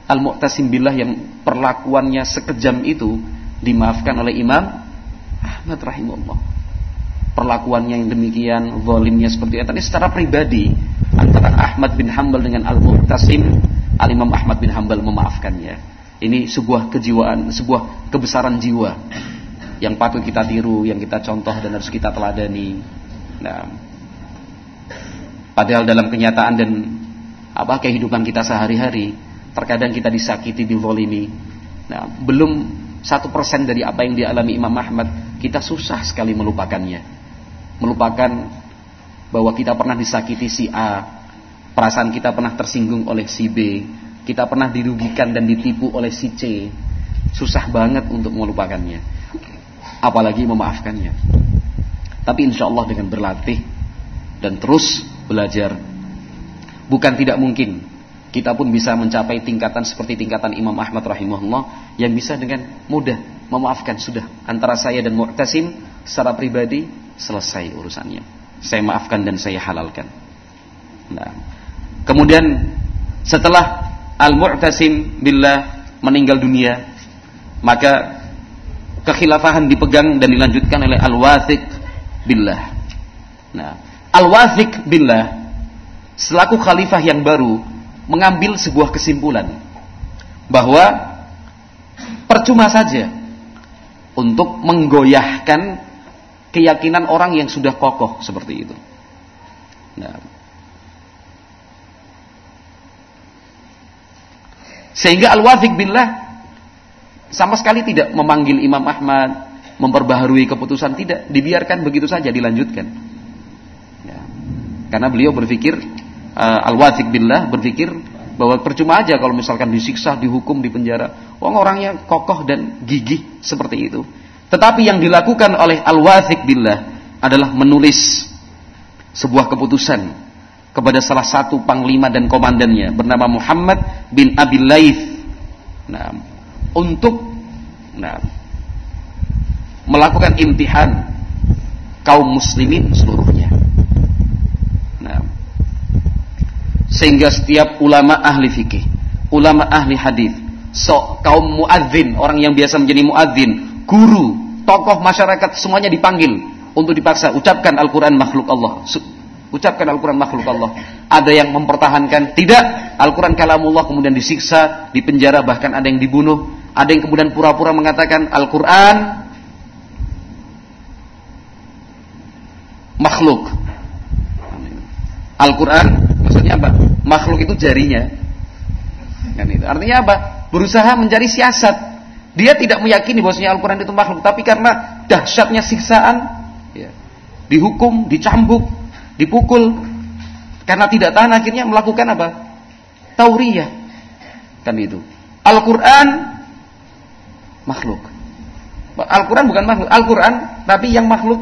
al-mu'tasim billah yang perlakuannya sekejam itu dimaafkan oleh Imam Ahmad rahimullah perlakuannya yang demikian, zalimnya seperti itu. Ini secara pribadi antara Ahmad bin Hambal dengan Al-Mu'tasim, Al-Imam Ahmad bin Hambal memaafkannya. Ini sebuah kejiwaan, sebuah kebesaran jiwa yang patut kita tiru, yang kita contoh dan harus kita teladani. Nah, padahal dalam kenyataan dan apa kehidupan kita sehari-hari, terkadang kita disakiti, dizalimi. Nah, belum satu persen dari apa yang dialami Imam Ahmad, kita susah sekali melupakannya melupakan bahwa kita pernah disakiti si A, perasaan kita pernah tersinggung oleh si B, kita pernah dirugikan dan ditipu oleh si C. Susah banget untuk melupakannya. Apalagi memaafkannya. Tapi insya Allah dengan berlatih dan terus belajar, bukan tidak mungkin kita pun bisa mencapai tingkatan seperti tingkatan Imam Ahmad rahimahullah yang bisa dengan mudah memaafkan sudah antara saya dan Mu'tasim secara pribadi selesai urusannya. Saya maafkan dan saya halalkan. Nah, kemudian setelah Al-Mu'tasim billah meninggal dunia, maka kekhilafahan dipegang dan dilanjutkan oleh Al-Wathiq billah. Nah, Al-Wathiq billah selaku khalifah yang baru mengambil sebuah kesimpulan bahwa percuma saja untuk menggoyahkan keyakinan orang yang sudah kokoh seperti itu. Nah. Sehingga Al-Wafiq billah Sama sekali tidak memanggil Imam Ahmad, memperbaharui keputusan tidak, dibiarkan begitu saja dilanjutkan. Ya. Karena beliau berpikir uh, al-wathiq billah berpikir bahwa percuma aja kalau misalkan disiksa, dihukum, dipenjara. Wong orangnya kokoh dan gigih seperti itu. Tetapi yang dilakukan oleh al-wathiq billah adalah menulis sebuah keputusan kepada salah satu panglima dan komandannya bernama Muhammad bin Abil Laith. Nah, untuk nah, melakukan imtihan kaum muslimin seluruhnya. Nah, sehingga setiap ulama ahli fikih, ulama ahli hadis, so, kaum muadzin, orang yang biasa menjadi muadzin, guru, tokoh masyarakat semuanya dipanggil untuk dipaksa ucapkan Al-Qur'an makhluk Allah. Ucapkan Al-Quran makhluk Allah. Ada yang mempertahankan tidak. Al-Quran kalamullah kemudian disiksa, dipenjara, bahkan ada yang dibunuh. Ada yang kemudian pura-pura mengatakan Al-Quran makhluk. Al-Quran maksudnya apa? Makhluk itu jarinya. Kan itu. Artinya apa? Berusaha mencari siasat. Dia tidak meyakini bahwasanya Al-Quran itu makhluk, tapi karena dahsyatnya siksaan, ya, dihukum, dicambuk, dipukul, karena tidak tahan akhirnya melakukan apa? Tauriyah. Kan itu. Al-Quran makhluk. Al-Quran bukan makhluk. Al-Quran tapi yang makhluk.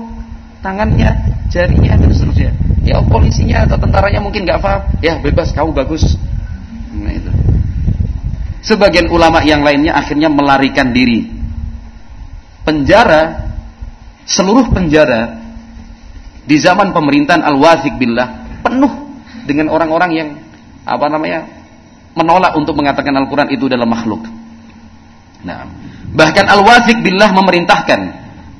Tangannya, jarinya dan seterusnya. Ya polisinya atau tentaranya mungkin nggak paham. Ya bebas kamu bagus. Nah itu. Sebagian ulama yang lainnya akhirnya melarikan diri. Penjara seluruh penjara di zaman pemerintahan Al-Wathiq Billah penuh dengan orang-orang yang apa namanya menolak untuk mengatakan Al-Quran itu adalah makhluk. Nah bahkan Al-Wathiq Billah memerintahkan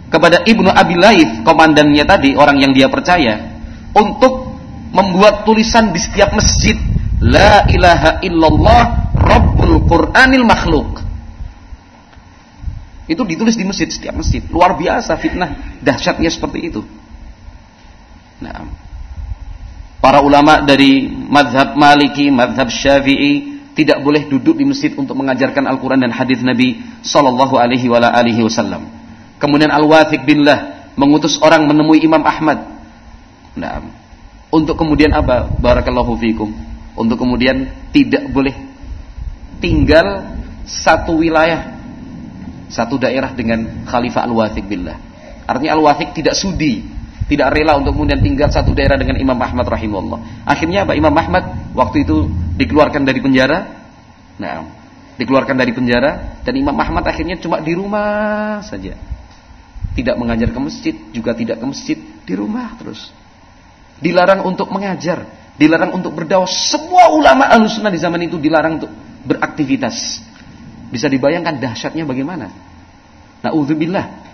kepada Ibnu Abi Laif komandannya tadi orang yang dia percaya untuk membuat tulisan di setiap masjid La ilaha illallah Rabbul Quranil makhluk itu ditulis di masjid setiap masjid. Luar biasa fitnah dahsyatnya seperti itu. Nah para ulama dari madhab maliki madhab syafi'i tidak boleh duduk di masjid untuk mengajarkan Al-Quran dan hadis Nabi Sallallahu Alaihi Wasallam. Kemudian Al-Wathiq billah mengutus orang menemui Imam Ahmad Nah, untuk kemudian apa? Barakallahu fikum. Untuk kemudian tidak boleh tinggal satu wilayah, satu daerah dengan Khalifah Al-Wathiq billah. Artinya Al-Wathiq tidak sudi, tidak rela untuk kemudian tinggal satu daerah dengan Imam Ahmad rahimahullah. Akhirnya apa? Imam Ahmad waktu itu dikeluarkan dari penjara. Nah, dikeluarkan dari penjara dan Imam Ahmad akhirnya cuma di rumah saja. Tidak mengajar ke masjid, juga tidak ke masjid, di rumah terus dilarang untuk mengajar, dilarang untuk berdakwah. Semua ulama alusunan di zaman itu dilarang untuk beraktivitas. Bisa dibayangkan dahsyatnya bagaimana? Nauzubillah.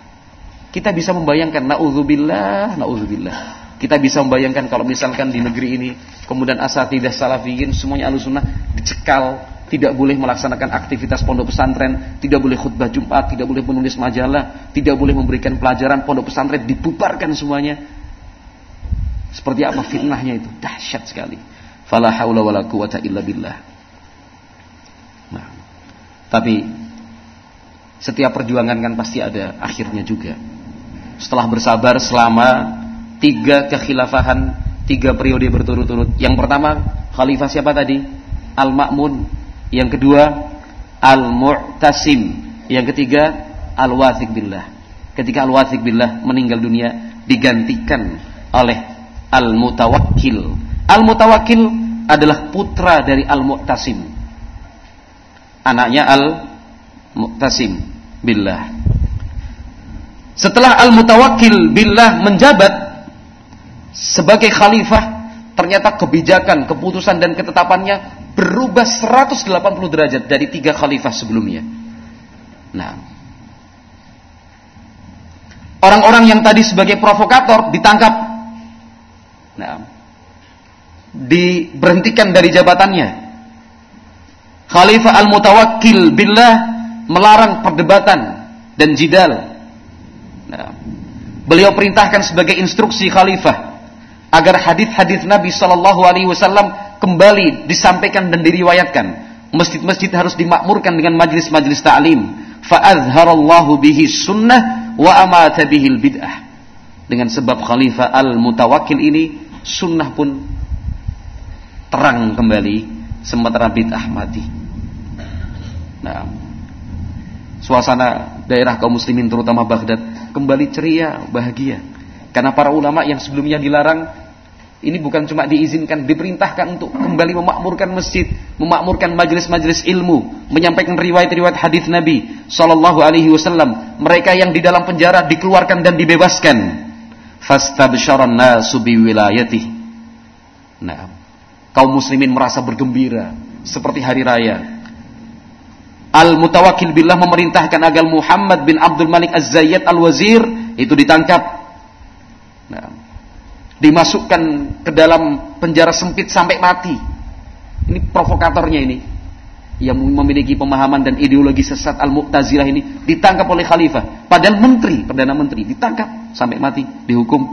Kita bisa membayangkan nauzubillah, nauzubillah. Kita bisa membayangkan kalau misalkan di negeri ini kemudian asatidah salafiyin semuanya alusunnah dicekal, tidak boleh melaksanakan aktivitas pondok pesantren, tidak boleh khutbah Jumat, tidak boleh menulis majalah, tidak boleh memberikan pelajaran pondok pesantren dibubarkan semuanya. Seperti apa fitnahnya itu? Dahsyat sekali. Fala haula wala quwata illa billah. Nah, tapi setiap perjuangan kan pasti ada akhirnya juga. Setelah bersabar selama tiga kekhilafahan, tiga periode berturut-turut. Yang pertama, khalifah siapa tadi? Al-Ma'mun. Yang kedua, Al-Mu'tasim. Yang ketiga, Al-Wathiq Billah. Ketika Al-Wathiq Billah meninggal dunia, digantikan oleh Al-Mutawakkil. Al-Mutawakkil adalah putra dari Al-Mu'tasim. Anaknya Al-Mu'tasim billah. Setelah Al-Mutawakkil billah menjabat sebagai khalifah, ternyata kebijakan, keputusan dan ketetapannya berubah 180 derajat dari tiga khalifah sebelumnya. Nah, orang-orang yang tadi sebagai provokator ditangkap Nah, diberhentikan dari jabatannya. Khalifah Al-Mutawakkil billah melarang perdebatan dan jidal. Nah, beliau perintahkan sebagai instruksi khalifah agar hadis-hadis Nabi Shallallahu alaihi wasallam kembali disampaikan dan diriwayatkan. Masjid-masjid harus dimakmurkan dengan majlis-majlis ta'lim. fa'adharallahu bihi sunnah wa amata bihi bid'ah. Dengan sebab Khalifah Al-Mutawakkil ini sunnah pun terang kembali sementara bid'ah mati. Nah, suasana daerah kaum muslimin terutama Baghdad kembali ceria, bahagia. Karena para ulama yang sebelumnya dilarang ini bukan cuma diizinkan, diperintahkan untuk kembali memakmurkan masjid, memakmurkan majelis-majelis ilmu, menyampaikan riwayat-riwayat hadis Nabi Shallallahu Alaihi Wasallam. Mereka yang di dalam penjara dikeluarkan dan dibebaskan. Fastabsharan nasu wilayati. Nah, kaum muslimin merasa bergembira seperti hari raya. Al-Mutawakil Billah memerintahkan agar Muhammad bin Abdul Malik Az-Zayyad Al-Wazir itu ditangkap. Nah, dimasukkan ke dalam penjara sempit sampai mati. Ini provokatornya ini. Yang memiliki pemahaman dan ideologi sesat Al-Mu'tazilah ini ditangkap oleh khalifah. Padahal menteri, Perdana Menteri ditangkap sampai mati, dihukum.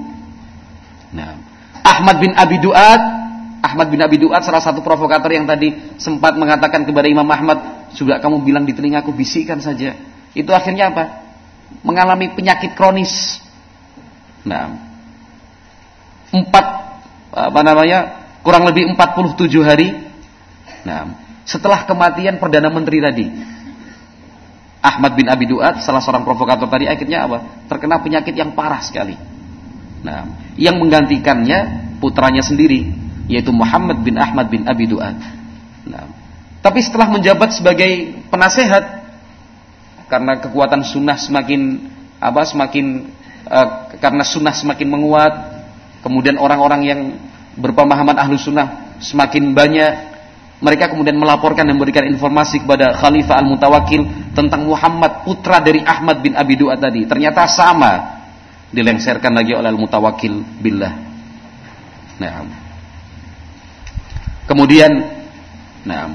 Nah, Ahmad bin Abi Duat, Ahmad bin Abi Duat salah satu provokator yang tadi sempat mengatakan kepada Imam Ahmad, "Sudah kamu bilang di telingaku bisikan saja." Itu akhirnya apa? Mengalami penyakit kronis. Nah, empat apa namanya kurang lebih 47 hari. Nah, setelah kematian perdana menteri tadi, Ahmad bin Abi Duat, salah seorang provokator tadi akhirnya apa? Terkena penyakit yang parah sekali. Nah, yang menggantikannya putranya sendiri, yaitu Muhammad bin Ahmad bin Abi Duat. Nah, tapi setelah menjabat sebagai penasehat, karena kekuatan sunnah semakin apa? Semakin uh, karena sunnah semakin menguat, Kemudian orang-orang yang berpemahaman ahlu sunnah semakin banyak. Mereka kemudian melaporkan dan memberikan informasi kepada Khalifah Al-Mutawakil tentang Muhammad putra dari Ahmad bin Abi Duat tadi. Ternyata sama. Dilengserkan lagi oleh Al-Mutawakil billah. Nah. Kemudian nah,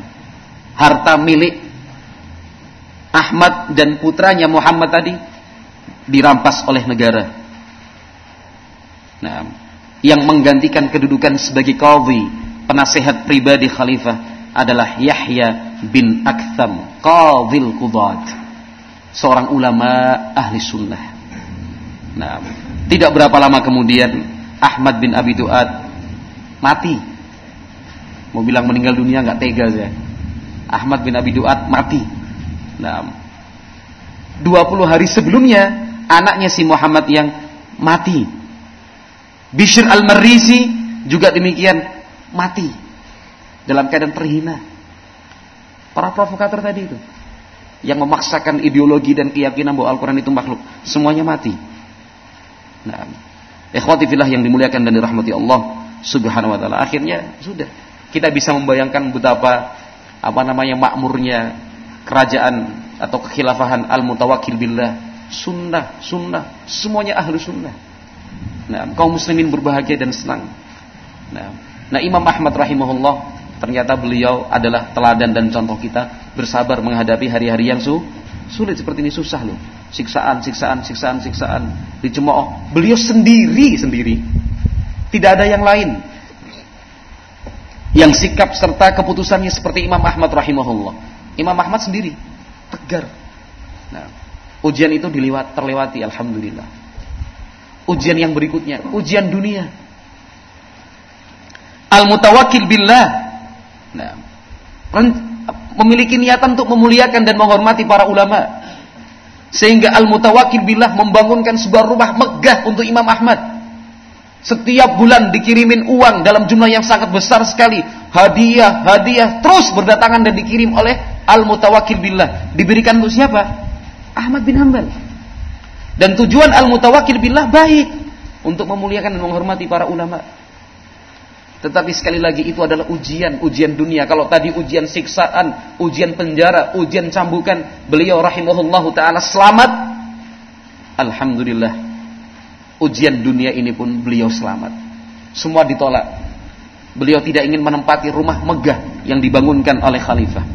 harta milik Ahmad dan putranya Muhammad tadi dirampas oleh negara. Nah, yang menggantikan kedudukan sebagai qadhi, penasehat pribadi khalifah adalah Yahya bin Aktham, qadhil qudat. Seorang ulama ahli sunnah. Nah, tidak berapa lama kemudian Ahmad bin Abi Duat mati. Mau bilang meninggal dunia nggak tega saya. Ahmad bin Abi Duat mati. Nah, 20 hari sebelumnya anaknya si Muhammad yang mati Bishr al-Marisi juga demikian mati dalam keadaan terhina. Para provokator tadi itu yang memaksakan ideologi dan keyakinan bahwa Al-Quran itu makhluk semuanya mati. Nah, ikhwati fillah yang dimuliakan dan dirahmati Allah Subhanahu wa taala. Akhirnya sudah kita bisa membayangkan betapa apa namanya makmurnya kerajaan atau kekhilafahan al-mutawakkil billah sunnah sunnah semuanya ahlu sunnah Nah, kaum muslimin berbahagia dan senang. Nah, nah Imam Ahmad rahimahullah ternyata beliau adalah teladan dan contoh kita bersabar menghadapi hari-hari yang su sulit seperti ini susah loh. Siksaan, siksaan, siksaan, siksaan dicemooh. Beliau sendiri sendiri. Tidak ada yang lain. Yang sikap serta keputusannya seperti Imam Ahmad rahimahullah. Imam Ahmad sendiri tegar. Nah, ujian itu dilewat terlewati alhamdulillah ujian yang berikutnya, ujian dunia. Al-mutawakkil billah. Nah, memiliki niatan untuk memuliakan dan menghormati para ulama. Sehingga al-mutawakkil billah membangunkan sebuah rumah megah untuk Imam Ahmad. Setiap bulan dikirimin uang dalam jumlah yang sangat besar sekali. Hadiah, hadiah terus berdatangan dan dikirim oleh al-mutawakkil billah. Diberikan untuk siapa? Ahmad bin Hanbal. Dan tujuan al-mutawakil billah baik untuk memuliakan dan menghormati para ulama. Tetapi sekali lagi itu adalah ujian, ujian dunia. Kalau tadi ujian siksaan, ujian penjara, ujian cambukan, beliau rahimahullahu taala selamat. Alhamdulillah. Ujian dunia ini pun beliau selamat. Semua ditolak. Beliau tidak ingin menempati rumah megah yang dibangunkan oleh khalifah.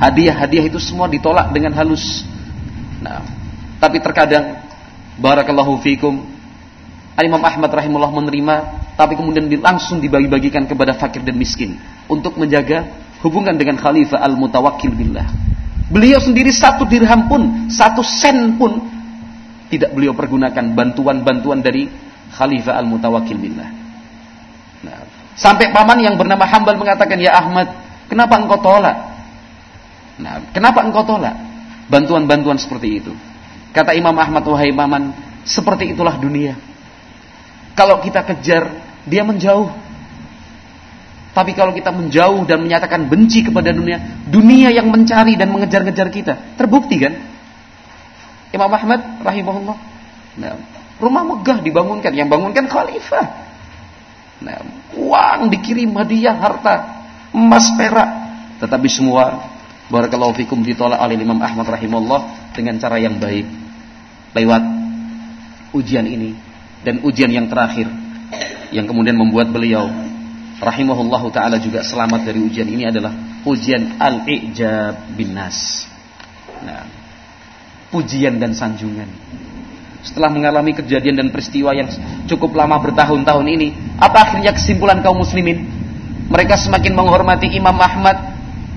Hadiah-hadiah itu semua ditolak dengan halus. Nah, tapi terkadang barakallahu fikum Imam Ahmad rahimullah menerima tapi kemudian langsung dibagi-bagikan kepada fakir dan miskin untuk menjaga hubungan dengan khalifah al-mutawakkil billah. Beliau sendiri satu dirham pun, satu sen pun tidak beliau pergunakan bantuan-bantuan dari Khalifah Al-Mutawakil Billah. Nah, sampai paman yang bernama Hambal mengatakan, "Ya Ahmad, kenapa engkau tolak?" Nah, kenapa engkau tolak bantuan-bantuan seperti itu? Kata Imam Ahmad, "Wahai paman, seperti itulah dunia. Kalau kita kejar, dia menjauh. Tapi kalau kita menjauh dan menyatakan benci kepada dunia, dunia yang mencari dan mengejar-ngejar kita. Terbukti kan? Imam Ahmad rahimahullah. Nah, rumah megah dibangunkan, yang bangunkan khalifah. Nah, uang dikirim hadiah harta, emas perak, tetapi semua barakallahu fikum ditolak oleh Imam Ahmad rahimahullah dengan cara yang baik. Lewat ujian ini dan ujian yang terakhir yang kemudian membuat beliau rahimahullahu taala juga selamat dari ujian ini adalah ujian al-ijab bin nas. Nah, pujian dan sanjungan. Setelah mengalami kejadian dan peristiwa yang cukup lama bertahun-tahun ini, apa akhirnya kesimpulan kaum muslimin? Mereka semakin menghormati Imam Ahmad,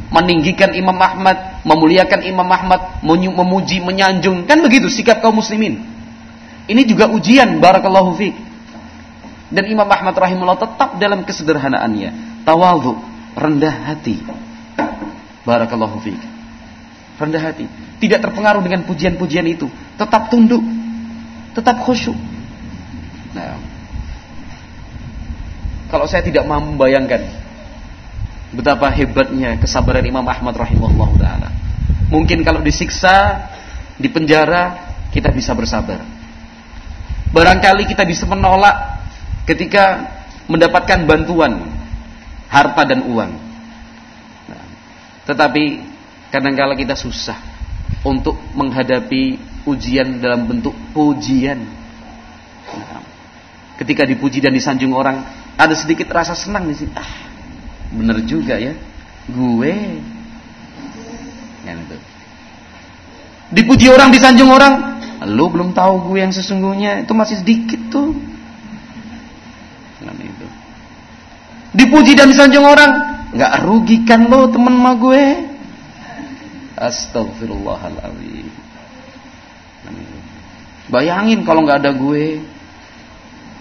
meninggikan Imam Ahmad, memuliakan Imam Ahmad, memuji, menyanjung. Kan begitu sikap kaum muslimin. Ini juga ujian barakallahu fiik. Dan Imam Ahmad rahimahullah tetap dalam kesederhanaannya, tawadhu, rendah hati. Barakallahu fiik. Rendah hati, tidak terpengaruh dengan pujian-pujian itu, tetap tunduk, tetap khusyuk. Nah, kalau saya tidak mampu membayangkan betapa hebatnya kesabaran Imam Ahmad rahimahullah taala. Mungkin kalau disiksa, di penjara, kita bisa bersabar. Barangkali kita bisa menolak ketika mendapatkan bantuan harta dan uang. Nah, tetapi kadangkala kita susah untuk menghadapi ujian dalam bentuk pujian. Nah, ketika dipuji dan disanjung orang, ada sedikit rasa senang di sini. Ah, bener juga ya, gue. Yang itu. Dipuji orang, disanjung orang, lu belum tahu gue yang sesungguhnya itu masih sedikit tuh. Dipuji dan disanjung orang, nggak rugikan lo temen sama gue. Astagfirullahaladzim. Bayangin kalau nggak ada gue.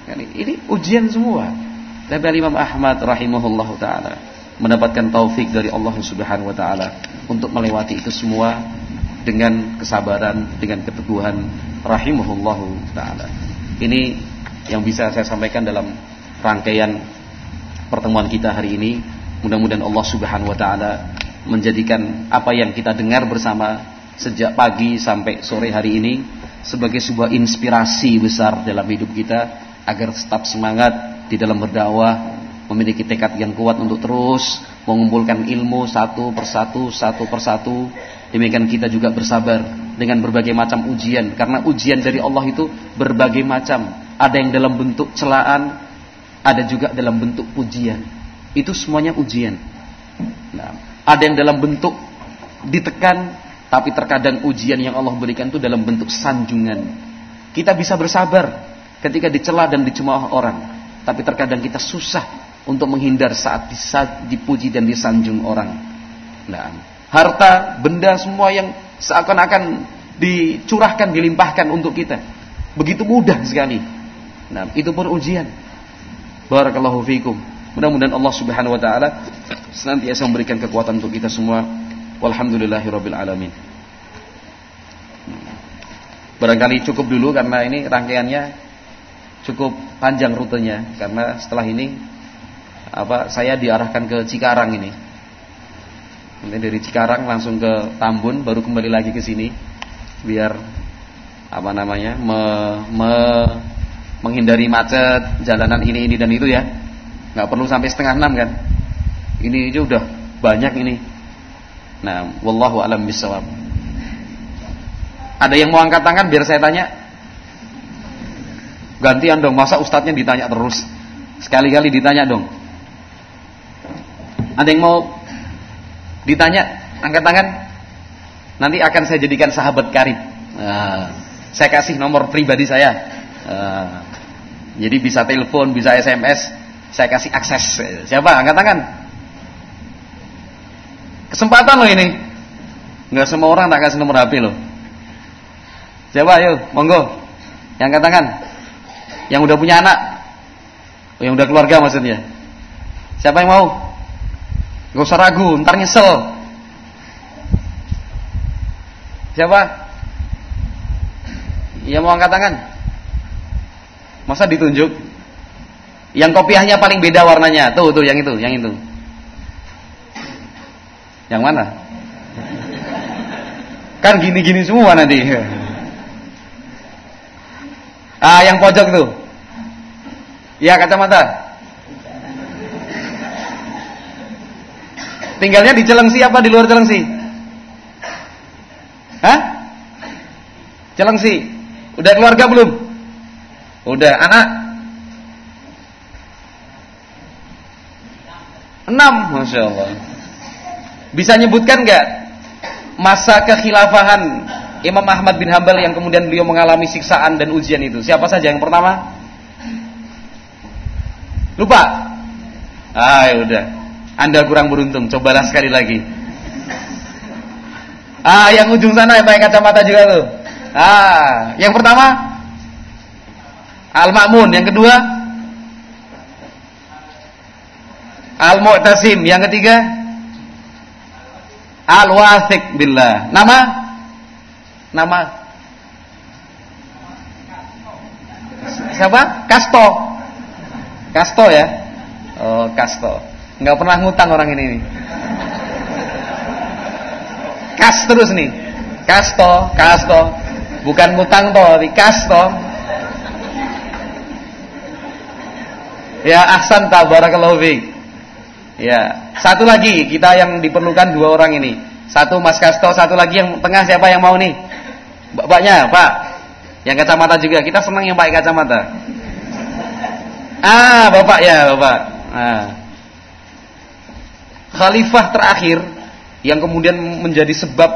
Ini ujian semua. Tapi Imam Ahmad rahimahullah taala mendapatkan taufik dari Allah Subhanahu wa taala untuk melewati itu semua dengan kesabaran, dengan keteguhan rahimahullah taala. Ini yang bisa saya sampaikan dalam rangkaian pertemuan kita hari ini. Mudah-mudahan Allah Subhanahu wa taala menjadikan apa yang kita dengar bersama sejak pagi sampai sore hari ini sebagai sebuah inspirasi besar dalam hidup kita agar tetap semangat di dalam berdakwah, memiliki tekad yang kuat untuk terus mengumpulkan ilmu satu persatu, satu persatu. Demikian kita juga bersabar dengan berbagai macam ujian karena ujian dari Allah itu berbagai macam. Ada yang dalam bentuk celaan, ada juga dalam bentuk pujian. Itu semuanya ujian. Nah, ada yang dalam bentuk ditekan, tapi terkadang ujian yang Allah berikan itu dalam bentuk sanjungan. Kita bisa bersabar ketika dicela dan dicemooh orang, tapi terkadang kita susah untuk menghindar saat dipuji dan disanjung orang. Nah, harta, benda semua yang seakan-akan dicurahkan, dilimpahkan untuk kita. Begitu mudah sekali. Nah, itu pun ujian. Barakallahu fiikum. Mudah-mudahan Allah Subhanahu wa taala senantiasa memberikan kekuatan untuk kita semua. Walhamdulillahirabbil alamin. Barangkali cukup dulu karena ini rangkaiannya cukup panjang rutenya karena setelah ini apa saya diarahkan ke Cikarang ini. Kemudian dari Cikarang langsung ke Tambun baru kembali lagi ke sini biar apa namanya me, me menghindari macet, jalanan ini ini dan itu ya. Nggak perlu sampai setengah enam kan. Ini aja udah banyak ini. Nah, wallahu alam bisawab. Ada yang mau angkat tangan biar saya tanya? Gantian dong, masa ustadznya ditanya terus? Sekali-kali ditanya dong. Ada yang mau ditanya? Angkat tangan. Nanti akan saya jadikan sahabat karib. Nah, saya kasih nomor pribadi saya. Nah, jadi bisa telepon, bisa SMS, saya kasih akses. Siapa? Angkat tangan. Kesempatan loh ini. Enggak semua orang tak kasih nomor HP loh. Coba ayo, monggo. Yang katakan. Yang udah punya anak. Oh, yang udah keluarga maksudnya. Siapa yang mau? Gak usah ragu, ntar nyesel. Siapa? Yang mau angkat tangan? Masa ditunjuk? Yang kopiahnya paling beda warnanya. Tuh, tuh, yang itu, yang itu. Yang mana? Kan gini-gini semua nanti. Ah, yang pojok tuh. Ya, kacamata. Tinggalnya di Celengsi apa di luar Celengsi? Hah? Celengsi. Udah keluarga belum? Udah. Anak? Enam, masya Allah. Bisa nyebutkan nggak masa kekhilafahan Imam Ahmad bin Hambal yang kemudian beliau mengalami siksaan dan ujian itu? Siapa saja yang pertama? Lupa? Ah, ya udah. Anda kurang beruntung. Cobalah sekali lagi. Ah, yang ujung sana yang pakai kacamata juga tuh. Ah, yang pertama Al-Ma'mun, yang kedua Al-Mu'tasim, yang ketiga Al-Wathiq billah. Nama? Nama? Siapa? Kasto. Kasto ya? Oh, Kasto. Enggak pernah ngutang orang ini nih. Kas terus nih. Kasto, Kasto. Bukan ngutang toh, tapi Kasto. Ya, ahsan tabarakallahu fiik. Ya, satu lagi kita yang diperlukan dua orang ini. Satu Mas Kasto, satu lagi yang tengah siapa yang mau nih? Bapaknya, Pak. Yang kacamata juga. Kita senang yang pakai kacamata. Ah, Bapak ya, Bapak. Ah. Khalifah terakhir yang kemudian menjadi sebab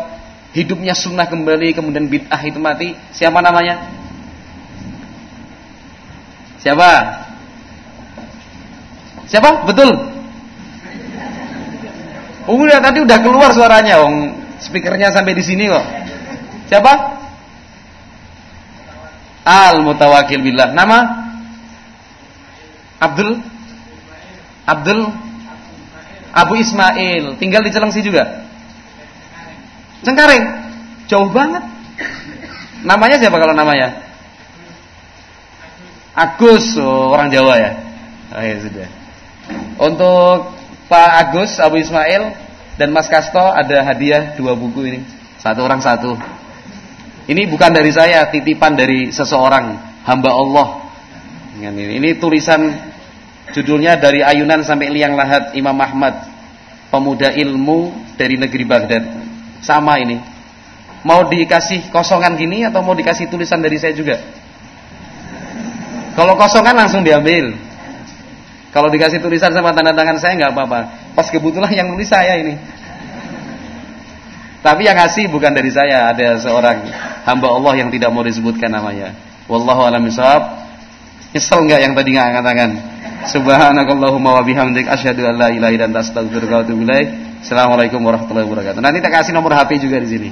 hidupnya sunnah kembali kemudian bid'ah itu mati, siapa namanya? Siapa? Siapa? Betul. Oh, udah tadi udah keluar suaranya, Wong. Speakernya sampai di sini kok. Siapa? Al Mutawakil Billah. Nama? Abdul Abdul Abu Ismail. Tinggal di Celengsi juga. Cengkareng. Jauh banget. Namanya siapa kalau namanya? Agus, oh, orang Jawa ya. Oh ya sudah. Untuk Pak Agus Abu Ismail dan Mas Kasto ada hadiah dua buku ini. Satu orang satu. Ini bukan dari saya, titipan dari seseorang hamba Allah. Ini, ini tulisan judulnya dari ayunan sampai liang lahat Imam Ahmad, pemuda ilmu dari negeri Baghdad. Sama ini. Mau dikasih kosongan gini atau mau dikasih tulisan dari saya juga? Kalau kosongan langsung diambil. Kalau dikasih tulisan sama tanda tangan saya nggak apa-apa. Pas kebetulan yang nulis saya ini. Tapi yang ngasih bukan dari saya, ada seorang hamba Allah yang tidak mau disebutkan namanya. Wallahu a'lam bishawab. Nyesel enggak yang tadi nggak angkat tangan? Subhanakallahumma wa bihamdik asyhadu an la ilaha illa anta astaghfiruka wa atubu ilaik. Assalamualaikum warahmatullahi wabarakatuh. Nanti kita kasih nomor HP juga di sini.